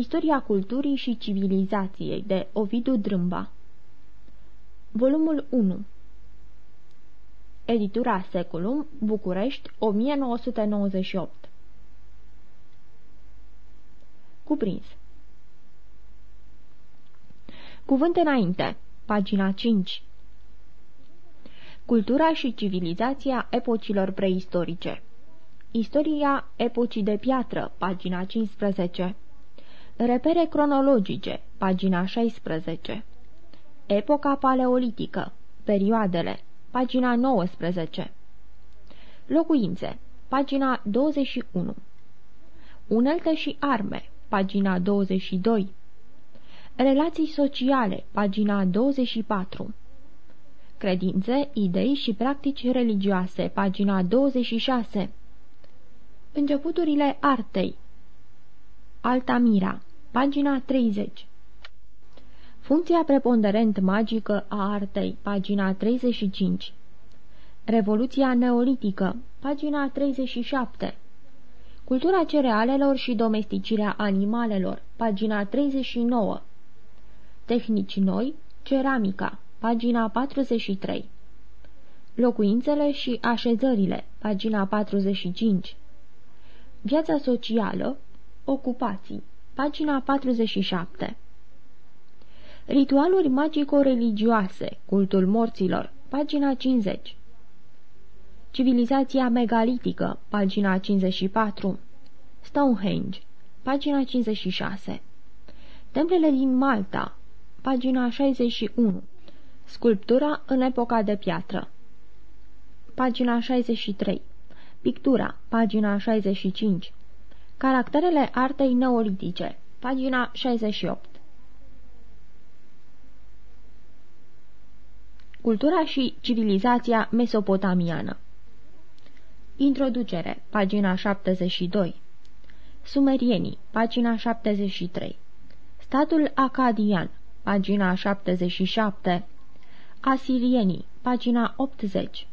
Istoria culturii și civilizației de Ovidiu Drâmba. Volumul 1 Editura Seculum, București, 1998 Cuprins. Cuvânt înainte, pagina 5 Cultura și civilizația epocilor preistorice. Istoria epocii de piatră, pagina 15 Repere cronologice, pagina 16 Epoca paleolitică, perioadele, pagina 19 Locuințe, pagina 21 Unelte și arme, pagina 22 Relații sociale, pagina 24 Credințe, idei și practici religioase, pagina 26 Începuturile artei. Altamira, pagina 30 Funcția preponderent magică a artei, pagina 35 Revoluția neolitică, pagina 37 Cultura cerealelor și domesticirea animalelor, pagina 39 Tehnici noi, ceramica, pagina 43 Locuințele și așezările, pagina 45 Viața socială, ocupații, pagina 47 Ritualuri magico-religioase, cultul morților, pagina 50 Civilizația megalitică, pagina 54 Stonehenge, pagina 56 Templele din Malta, pagina 61 Sculptura în epoca de piatră. Pagina 63 Pictura, pagina 65 Caracterele artei neolitice, pagina 68 Cultura și civilizația mesopotamiană. Introducere, pagina 72 Sumerienii, pagina 73 Statul acadian, pagina 77 Asirienii, pagina 80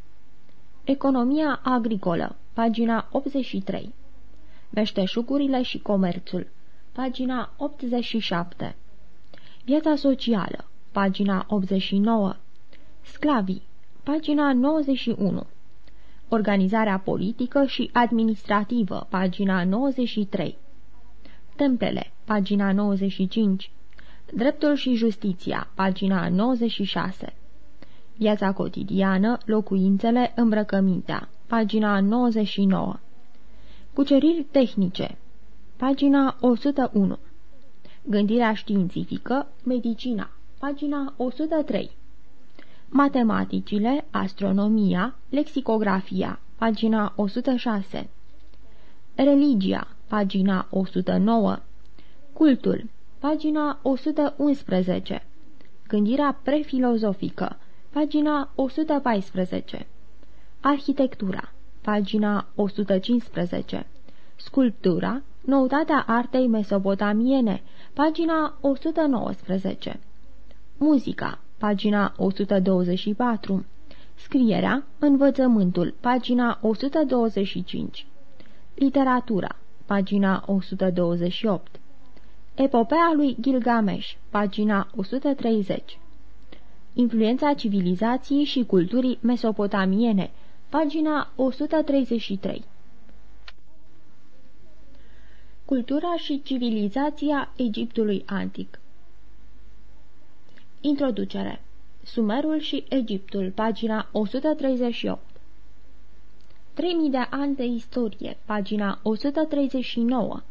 Economia agricolă, pagina 83 Meșteșugurile și comerțul, pagina 87 Viața socială, pagina 89 Sclavii, pagina 91 Organizarea politică și administrativă, pagina 93 Templele, pagina 95 Dreptul și justiția, pagina 96 Viața cotidiană, locuințele, îmbrăcămintea, pagina 99 Cuceriri tehnice, pagina 101 Gândirea științifică, medicina, pagina 103 Matematicile, astronomia, lexicografia, pagina 106 Religia, pagina 109 Cultul, pagina 111 Gândirea prefilozofică, pagina 114 Arhitectura, pagina 115 Sculptura, noutatea artei mesopotamiene, pagina 119 Muzica, pagina 124 Scrierea, învățământul, pagina 125 Literatura, pagina 128 Epopea lui Gilgamesh, pagina 130 Influența civilizației și culturii mesopotamiene, pagina 133 Cultura și civilizația Egiptului antic. Introducere. Sumerul și Egiptul, pagina 138 3000 de ani de istorie, pagina 139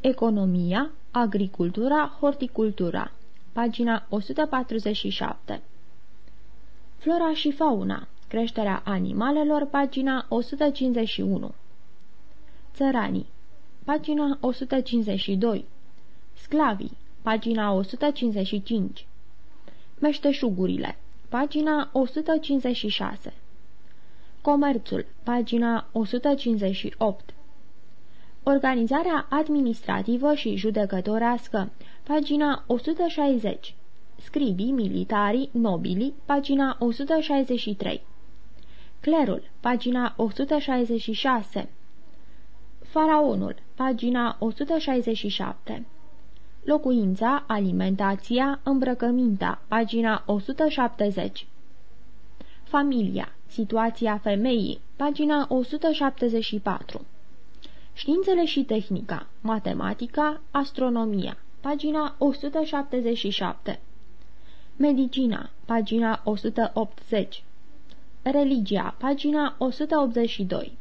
Economia, agricultura, horticultura, pagina 147 Flora și fauna, creșterea animalelor, pagina 151 Țăranii, pagina 152 Sclavii, pagina 155 Meșteșugurile, pagina 156 Comerțul, pagina 158 Organizarea administrativă și judecătorească, pagina 160 Scribii militarii, nobili, pagina 163 Clerul, pagina 166 Faraonul, pagina 167 Locuința, alimentația, îmbrăcămintea, pagina 170 Familia, situația femeii, pagina 174 Științele și tehnica, matematica, astronomia, pagina 177 Medicina, pagina 180 Religia, pagina 182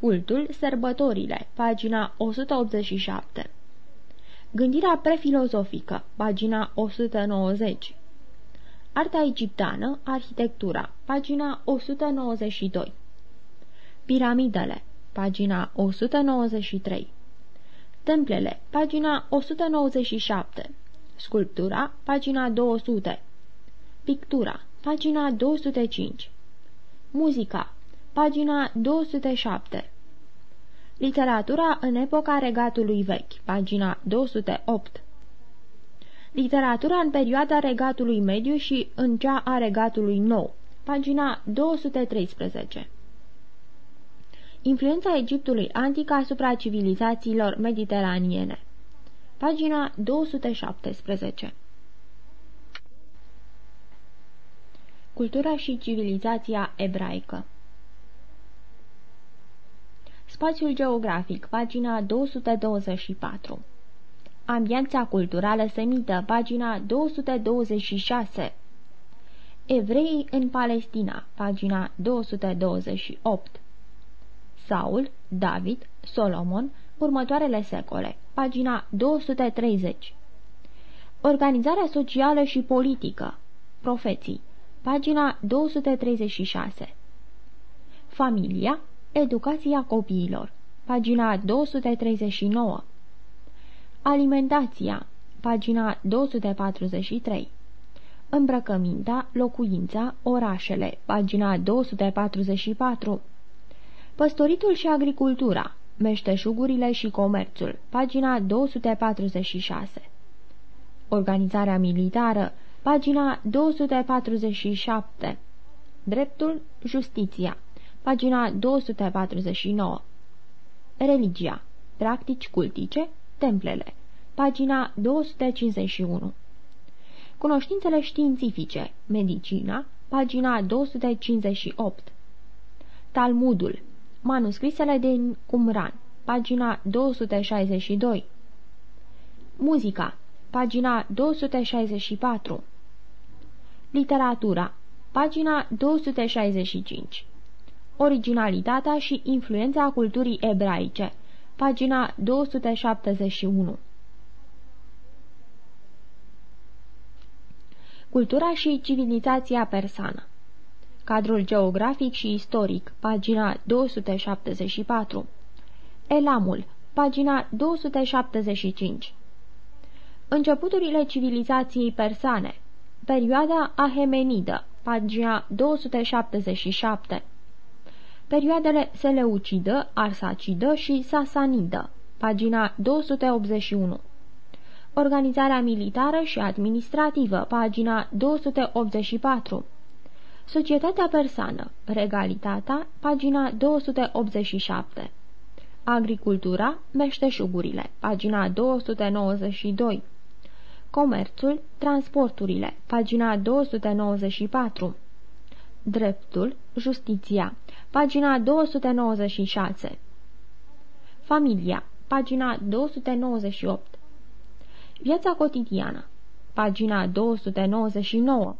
Cultul, sărbătorile, pagina 187 Gândirea prefilozofică, pagina 190 Arta egipteană, arhitectura, pagina 192 Piramidele, pagina 193 Templele, pagina 197 Sculptura, pagina 200 Pictura, pagina 205 Muzica, pagina 207 Literatura în epoca regatului vechi, pagina 208 Literatura în perioada regatului mediu și în cea a regatului nou, pagina 213 Influența Egiptului antic asupra civilizațiilor mediteraniene Pagina 217 Cultura și civilizația ebraică. Spațiul geografic, pagina 224 Ambianța culturală semită, pagina 226 Evreii în Palestina, pagina 228 Saul, David, Solomon, următoarele secole, pagina 230 Organizarea socială și politică, profeții, pagina 236 Familia, educația copiilor, pagina 239 Alimentația, pagina 243 Îmbrăcămintea, locuința, orașele, pagina 244 Păstoritul și agricultura, meșteșugurile și comerțul, pagina 246 Organizarea militară, pagina 247 Dreptul, justiția, pagina 249 Religia, practici cultice, templele, pagina 251 Cunoștințele științifice, medicina, pagina 258 Talmudul, manuscrisele din Qumran, pagina 262 Muzica, pagina 264 Literatura, pagina 265 Originalitatea și influența culturii ebraice, pagina 271 Cultura și civilizația persană. Cadrul geografic și istoric, pagina 274 Elamul, pagina 275 Începuturile civilizației persane Perioada Ahemenidă, pagina 277 Perioadele Seleucidă, Arsacidă și Sasanidă, pagina 281 Organizarea militară și administrativă, pagina 284 Societatea persană, Regalitatea, pagina 287 Agricultura, meșteșugurile, pagina 292 Comerțul, transporturile, pagina 294 Dreptul, justiția, pagina 296 Familia, pagina 298 Viața cotidiană, pagina 299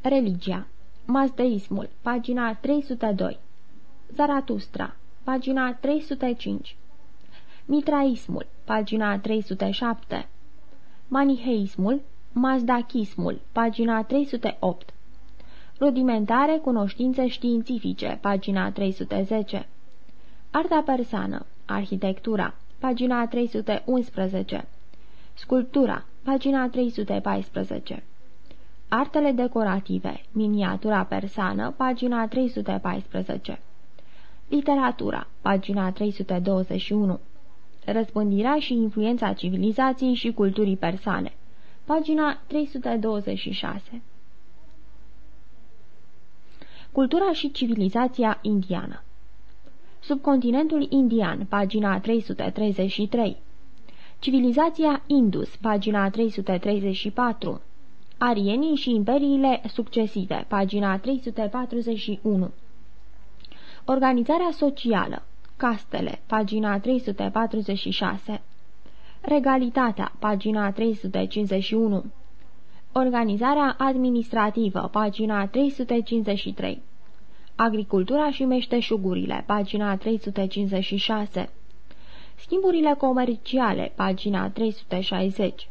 Religia, Mazdeismul, pagina 302 Zaratustra, pagina 305 Mitraismul, pagina 307 Maniheismul, Mazdachismul, pagina 308 Rudimentare cunoștințe științifice, pagina 310 Arta persană, arhitectura, pagina 311 Sculptura, pagina 314 Artele decorative, miniatura persană, pagina 314 Literatura, pagina 321 Răspândirea și influența civilizației și culturii persane, pagina 326 Cultura și civilizația indiană Subcontinentul indian, pagina 333. Civilizația Indus, pagina 334. Arienii și imperiile succesive, pagina 341. Organizarea socială, castele, pagina 346. Regalitatea, pagina 351. Organizarea administrativă, pagina 353. Agricultura și meșteșugurile, pagina 356. Schimburile comerciale, pagina 360.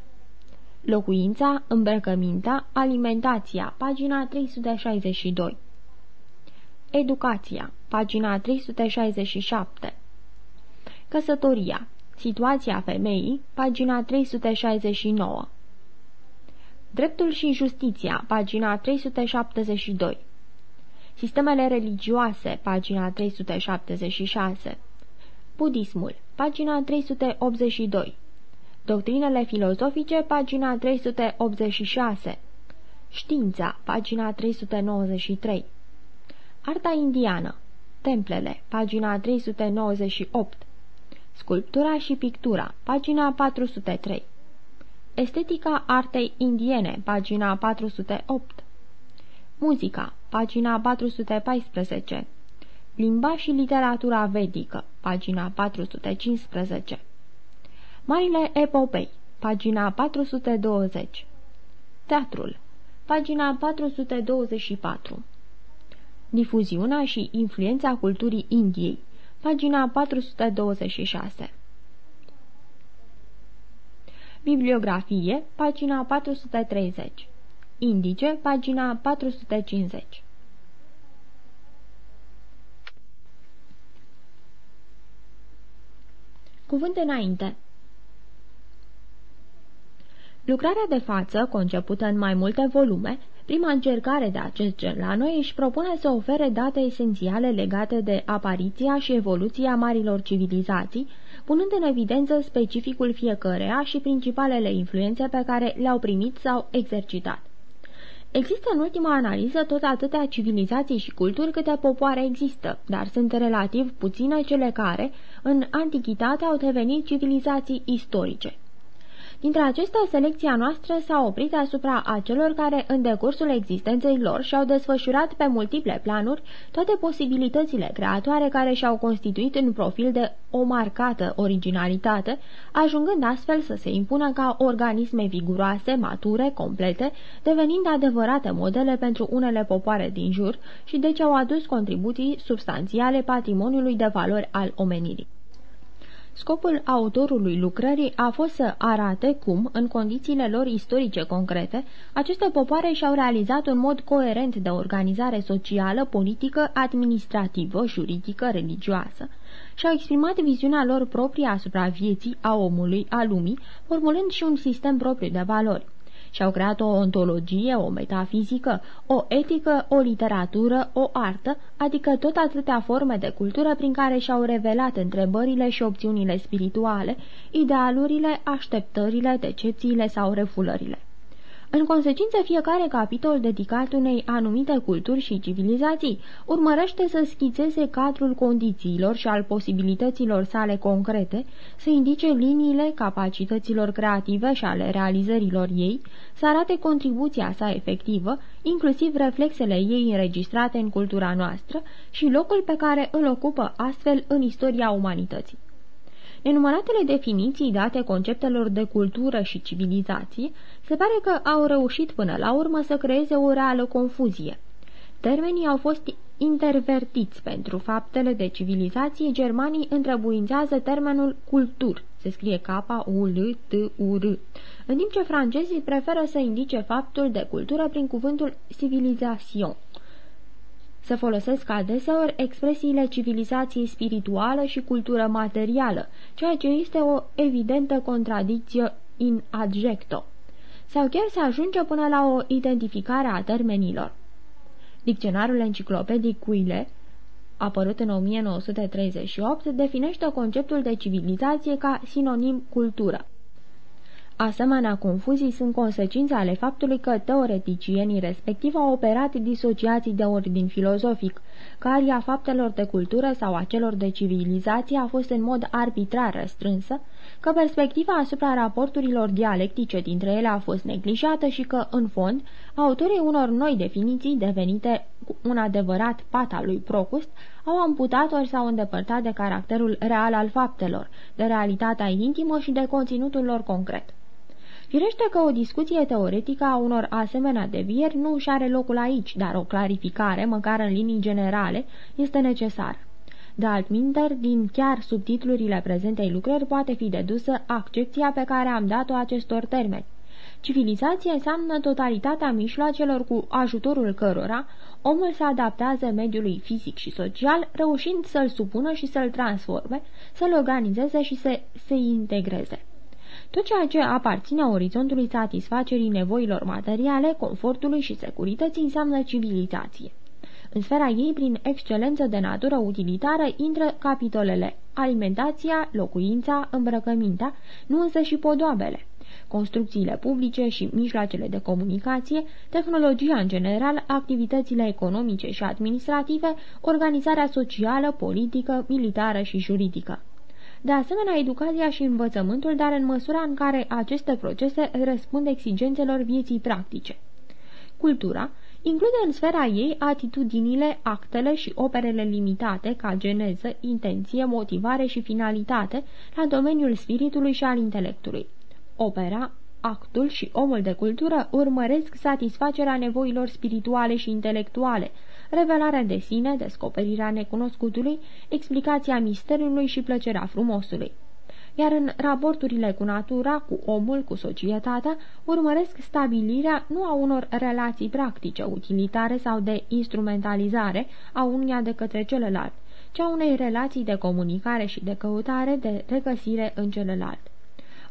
Locuința, îmbrăcămintea, alimentația, pagina 362. Educația, pagina 367. Căsătoria, situația femeii, pagina 369. Dreptul și justiția, pagina 372. Sistemele religioase, pagina 376. Budismul, pagina 382. Doctrinele filozofice, pagina 386. Știința, pagina 393. Arta indiană. Templele, pagina 398. Sculptura și pictura, pagina 403. Estetica artei indiene, pagina 408. Muzica, pagina 414. Limba și literatura vedică, pagina 415. Marile epopei, pagina 420. Teatrul, pagina 424. Difuziunea și influența culturii Indiei, pagina 426. Bibliografie, pagina 430. Indice, pagina 450. Cuvânt înainte Lucrarea de față, concepută în mai multe volume, prima încercare de acest gen la noi își propune să ofere date esențiale legate de apariția și evoluția marilor civilizații, punând în evidență specificul fiecăreia și principalele influențe pe care le-au primit sau exercitat. Există în ultima analiză tot atâtea civilizații și culturi câte popoare există, dar sunt relativ puține cele care, în antichitate, au devenit civilizații istorice. Dintre acestea, selecția noastră s-a oprit asupra acelor care, în decursul existenței lor, și-au desfășurat pe multiple planuri toate posibilitățile creatoare care și-au constituit un profil de o marcată originalitate, ajungând astfel să se impună ca organisme viguroase, mature, complete, devenind adevărate modele pentru unele popoare din jur și deci au adus contribuții substanțiale patrimoniului de valori al omenirii. Scopul autorului lucrării a fost să arate cum, în condițiile lor istorice concrete, aceste popoare și-au realizat un mod coerent de organizare socială, politică, administrativă, juridică, religioasă. Și-au exprimat viziunea lor proprie asupra vieții, a omului, a lumii, formulând și un sistem propriu de valori și-au creat o ontologie, o metafizică, o etică, o literatură, o artă, adică tot atâtea forme de cultură prin care și-au revelat întrebările și opțiunile spirituale, idealurile, așteptările, decepțiile sau refulările. În consecință, fiecare capitol dedicat unei anumite culturi și civilizații urmărește să schițeze cadrul condițiilor și al posibilităților sale concrete, să indice liniile capacităților creative și ale realizărilor ei, să arate contribuția sa efectivă, inclusiv reflexele ei înregistrate în cultura noastră și locul pe care îl ocupă astfel în istoria umanității. Nenumăratele definiții date conceptelor de cultură și civilizație se pare că au reușit până la urmă să creeze o reală confuzie. Termenii au fost intervertiți pentru faptele de civilizație, germanii întrebuințează termenul cultur, se scrie K-U-L-T-U-R, în timp ce francezii preferă să indice faptul de cultură prin cuvântul civilisation. Se folosesc adeseori expresiile civilizație spirituală și cultură materială, ceea ce este o evidentă contradicție in adjecto. Sau chiar se ajunge până la o identificare a termenilor. Dicționarul enciclopedic Cuile, apărut în 1938, definește conceptul de civilizație ca sinonim cultură. Asemenea confuzii sunt consecințe ale faptului că teoreticienii respectiv au operat disociații de ordin filozofic, că aria faptelor de cultură sau a celor de civilizație a fost în mod arbitrar restrânsă, că perspectiva asupra raporturilor dialectice dintre ele a fost neglijată și că, în fond, autorii unor noi definiții devenite un adevărat pat al lui Procust au amputat ori s-au îndepărtat de caracterul real al faptelor, de realitatea intimă și de conținutul lor concret. Firește că o discuție teoretică a unor asemenea devieri nu își are locul aici, dar o clarificare, măcar în linii generale, este necesară. De altminteri, din chiar subtitlurile prezentei lucrări poate fi dedusă accepția pe care am dat-o acestor termeni. Civilizația înseamnă totalitatea mișloacelor cu ajutorul cărora omul se adaptează mediului fizic și social, reușind să-l supună și să-l transforme, să-l organizeze și să se integreze. Tot ceea ce aparține orizontului satisfacerii nevoilor materiale, confortului și securității înseamnă civilizație. În sfera ei, prin excelență de natură utilitară, intră capitolele alimentația, locuința, îmbrăcămintea, nu însă și podoabele construcțiile publice și mijloacele de comunicație, tehnologia în general, activitățile economice și administrative, organizarea socială, politică, militară și juridică. De asemenea, educația și învățământul, dar în măsura în care aceste procese răspund exigențelor vieții practice. Cultura include în sfera ei atitudinile, actele și operele limitate ca geneză, intenție, motivare și finalitate la domeniul spiritului și al intelectului. Opera, actul și omul de cultură urmăresc satisfacerea nevoilor spirituale și intelectuale, revelarea de sine, descoperirea necunoscutului, explicația misterului și plăcerea frumosului. Iar în raporturile cu natura, cu omul, cu societatea, urmăresc stabilirea nu a unor relații practice, utilitare sau de instrumentalizare a unia de către celălalt, ci a unei relații de comunicare și de căutare de regăsire în celălalt.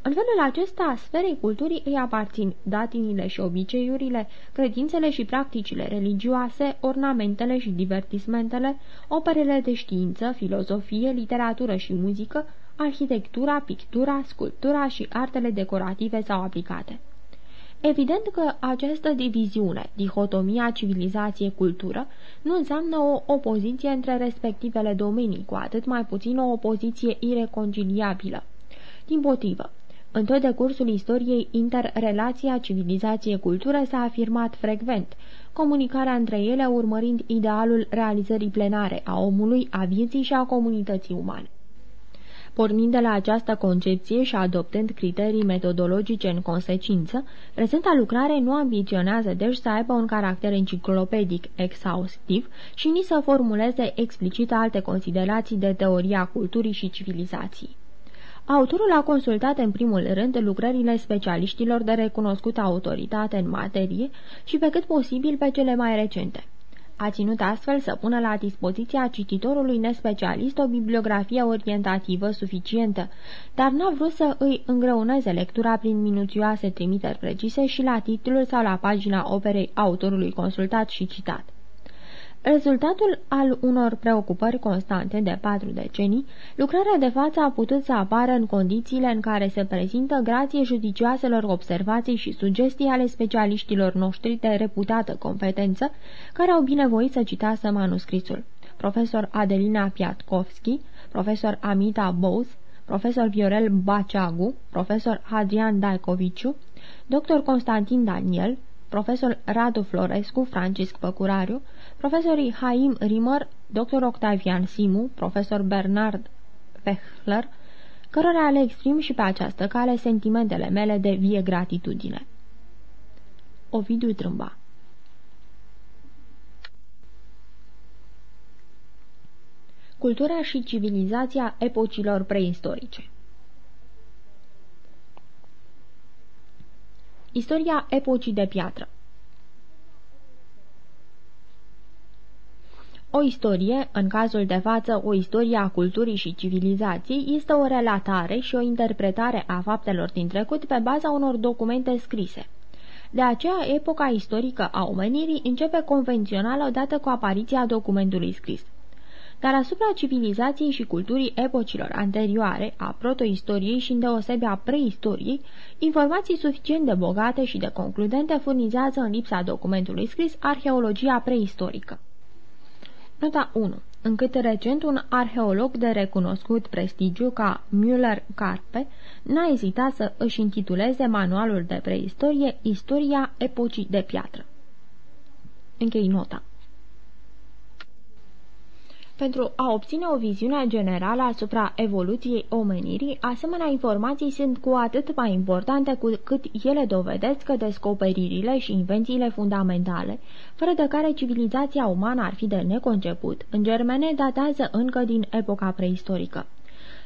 În felul acesta, sferei culturii îi aparțin datinile și obiceiurile, credințele și practicile religioase, ornamentele și divertismentele, operele de știință, filozofie, literatură și muzică, arhitectura, pictura, sculptura și artele decorative sau aplicate. Evident că această diviziune, dihotomia civilizație-cultură, nu înseamnă o opoziție între respectivele domenii, cu atât mai puțin o opoziție ireconciliabilă. Din potrivă, în tot decursul istoriei, interrelația civilizație-cultură s-a afirmat frecvent, comunicarea între ele urmărind idealul realizării plenare a omului, a vieții și a comunității umane. Pornind de la această concepție și adoptând criterii metodologice în consecință, prezenta lucrare nu ambiționează deci să aibă un caracter enciclopedic exhaustiv și nici să formuleze explicit alte considerații de teoria culturii și civilizației. Autorul a consultat în primul rând lucrările specialiștilor de recunoscută autoritate în materie și pe cât posibil pe cele mai recente. A ținut astfel să pună la dispoziția cititorului nespecialist o bibliografie orientativă suficientă, dar n-a vrut să îi îngreuneze lectura prin minuțioase trimiteri precise și la titlul sau la pagina operei autorului consultat și citat. Rezultatul al unor preocupări constante de patru decenii, lucrarea de față a putut să apară în condițiile în care se prezintă grație judicioaselor observații și sugestii ale specialiștilor noștri de reputată competență, care au binevoit să citească manuscrisul. Profesor Adelina Piatkovski, profesor Amita Bous, profesor Viorel Baceagu, profesor Adrian Daicoviciu, dr. Constantin Daniel, profesor Radu Florescu, Francisc Păcurariu, Profesorii Haim Rimmer, dr. Octavian Simu, profesor Bernard Fechler, cărora le exprim și pe această cale sentimentele mele de vie gratitudine. Ovidiu Trâmba Cultura și civilizația epocilor preistorice Istoria epocii de piatră O istorie, în cazul de față o istorie a culturii și civilizației, este o relatare și o interpretare a faptelor din trecut pe baza unor documente scrise. De aceea, epoca istorică a omenirii începe convențional odată cu apariția documentului scris. dar asupra civilizației și culturii epocilor anterioare, a protoistoriei și îndeosebi a preistoriei, informații suficient de bogate și de concludente furnizează în lipsa documentului scris arheologia preistorică. Nota 1 încât recent un arheolog de recunoscut prestigiu ca Müller Carpe n-a ezitat să își intituleze manualul de preistorie Istoria epocii de piatră. Închei nota. Pentru a obține o viziune generală asupra evoluției omenirii, asemenea informații sunt cu atât mai importante cu cât ele dovedesc că descoperirile și invențiile fundamentale, fără de care civilizația umană ar fi de neconceput, în germene datează încă din epoca preistorică.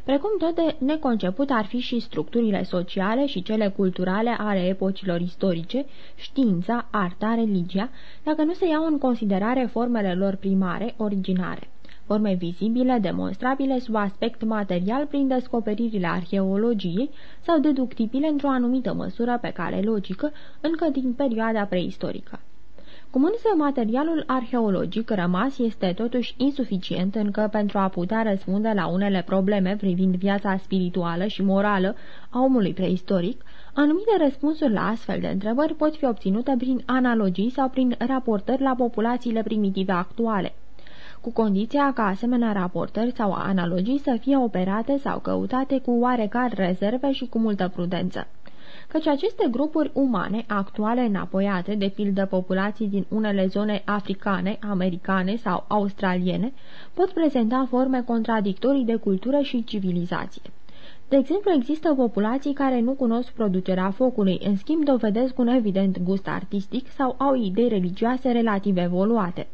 Precum tot de neconceput ar fi și structurile sociale și cele culturale ale epocilor istorice, știința, arta, religia, dacă nu se iau în considerare formele lor primare, originare forme vizibile, demonstrabile sub aspect material prin descoperirile arheologiei sau deductibile într-o anumită măsură pe cale logică, încă din perioada preistorică. Cum însă materialul arheologic rămas este totuși insuficient încă pentru a putea răspunde la unele probleme privind viața spirituală și morală a omului preistoric, anumite răspunsuri la astfel de întrebări pot fi obținute prin analogii sau prin raportări la populațiile primitive actuale cu condiția ca asemenea raportări sau analogii să fie operate sau căutate cu oarecare rezerve și cu multă prudență căci aceste grupuri umane actuale înapoiate, de pildă populații din unele zone africane, americane sau australiene, pot prezenta forme contradictorii de cultură și civilizație. De exemplu, există populații care nu cunosc producerea focului, în schimb dovedesc un evident gust artistic sau au idei religioase relativ evoluate.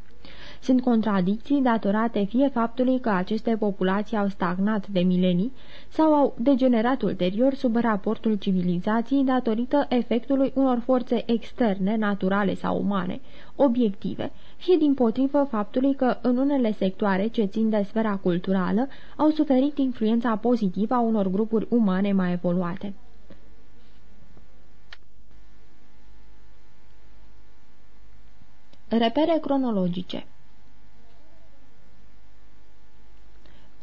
Sunt contradicții datorate fie faptului că aceste populații au stagnat de milenii sau au degenerat ulterior sub raportul civilizației datorită efectului unor forțe externe, naturale sau umane, obiective, fie din potrivă faptului că în unele sectoare ce țin de sfera culturală au suferit influența pozitivă a unor grupuri umane mai evoluate. Repere cronologice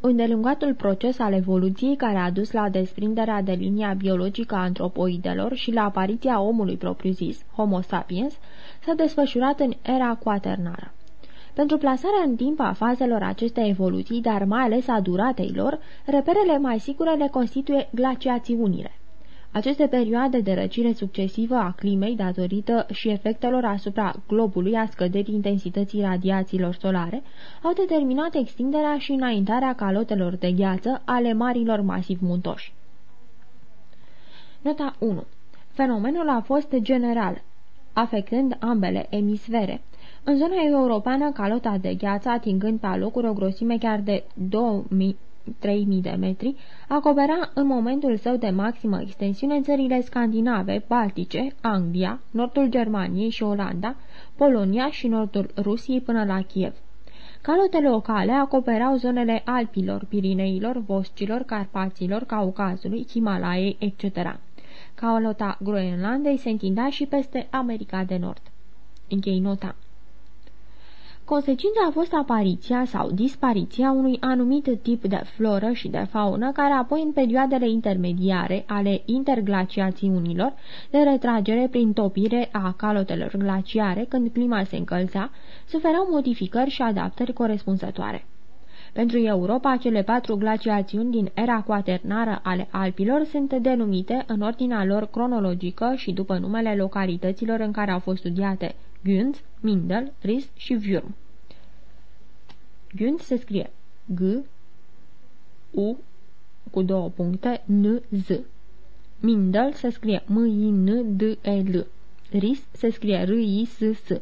Îndelungatul proces al evoluției care a dus la desprinderea de linia biologică a antropoidelor și la apariția omului propriu-zis, Homo sapiens, s-a desfășurat în era quaternară. Pentru plasarea în timp a fazelor acestei evoluții, dar mai ales a duratei lor, reperele mai sigure le constituie glaciațiunile. Aceste perioade de răcire succesivă a climei, datorită și efectelor asupra globului a scăderii intensității radiațiilor solare, au determinat extinderea și înaintarea calotelor de gheață ale marilor masiv muntoși. Nota 1. Fenomenul a fost general, afectând ambele emisfere. În zona europeană, calota de gheață, atingând pe alocuri o grosime chiar de 2000 3000 de metri, acopera în momentul său de maximă extensiune țările scandinave, baltice, Anglia, nordul Germaniei și Olanda, Polonia și nordul Rusiei până la Kiev. Calotele locale acoperau zonele Alpilor, Pirineilor, Voscilor, Carpaților, Caucazului, Himalaiei, etc. Calota Groenlandei se întindea și peste America de Nord. Închei nota. Consecința a fost apariția sau dispariția unui anumit tip de floră și de faună, care apoi în perioadele intermediare ale interglaciațiunilor, de retragere prin topire a calotelor glaciare, când clima se încălzea, suferau modificări și adaptări corespunzătoare. Pentru Europa, cele patru glaciațiuni din era quaternară ale Alpilor sunt denumite în ordinea lor cronologică și după numele localităților în care au fost studiate – Günz, Mindel, Ris și Würm. Günz se scrie G, U, cu două puncte, N, Z. Mindel se scrie M-I-N-D-E-L. Ris se scrie R-I-S-S.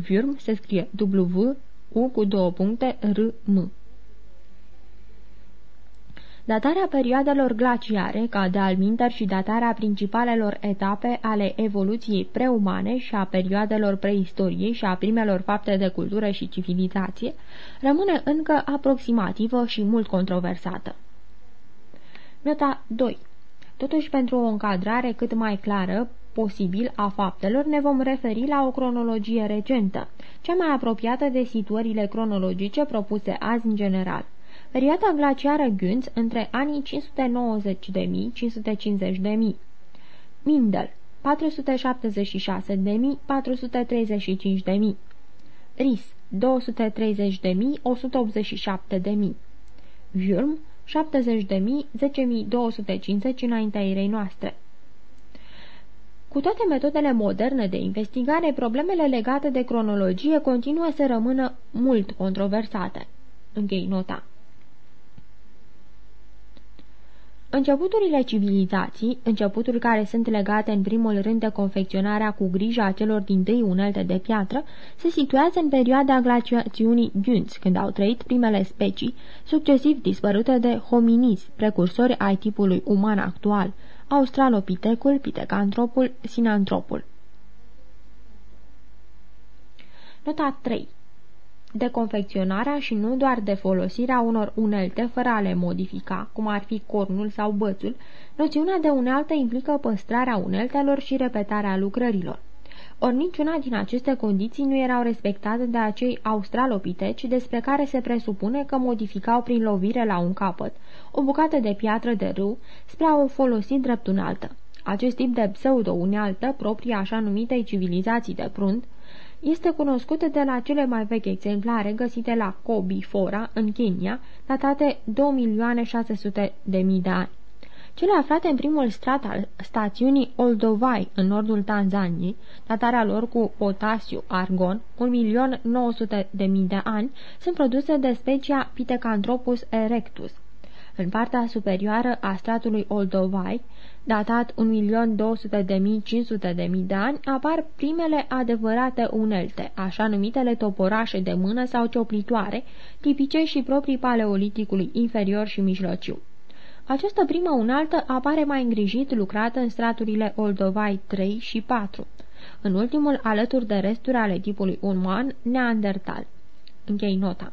Würm se scrie W, U cu două puncte, R-M. Datarea perioadelor glaciare, ca de alminter și datarea principalelor etape ale evoluției preumane și a perioadelor preistoriei și a primelor fapte de cultură și civilizație, rămâne încă aproximativă și mult controversată. Nota 2 Totuși, pentru o încadrare cât mai clară, posibil a faptelor, ne vom referi la o cronologie recentă, cea mai apropiată de situările cronologice propuse azi în general. Perioada glaciară Günz între anii 590.000-550.000 Mindel 476.000-435.000 Ris 230.000-187.000 Würm 70.000, 10.250 înaintea erei noastre. Cu toate metodele moderne de investigare, problemele legate de cronologie continuă să rămână mult controversate. Închei nota. Începuturile civilizației, începuturi care sunt legate în primul rând de confecționarea cu grijă a celor din tâi unelte de piatră, se situează în perioada glaciațiunii Günz, când au trăit primele specii, succesiv dispărute de hominizi, precursori ai tipului uman actual, australopitecul, pitecantropul, sinantropul. Nota 3 de confecționarea și nu doar de folosirea unor unelte fără a le modifica, cum ar fi cornul sau bățul, noțiunea de unealtă implică păstrarea uneltelor și repetarea lucrărilor. Ori niciuna din aceste condiții nu erau respectate de acei australopiteci despre care se presupune că modificau prin lovire la un capăt o bucată de piatră de râu spre a o folosi drept unaltă. Acest tip de pseudo-unealtă, proprie așa numitei civilizații de prunt, este cunoscută de la cele mai vechi exemplare găsite la Kobi Fora, în Kenya, datate 2.600.000 de ani. Cele aflate în primul strat al stațiunii Oldovai, în nordul Tanzaniei, datarea lor cu potasiu-argon, 1.900.000 de ani, sunt produse de specia Pithecanthropus erectus. În partea superioară a stratului Oldovai, datat 1.200.500.000 de ani, apar primele adevărate unelte, așa numitele toporașe de mână sau cioplitoare, tipice și proprii paleoliticului inferior și mijlociu. Această primă unaltă apare mai îngrijit lucrată în straturile Oldovai 3 și 4, în ultimul alături de resturi ale tipului uman neandertal. Închei nota.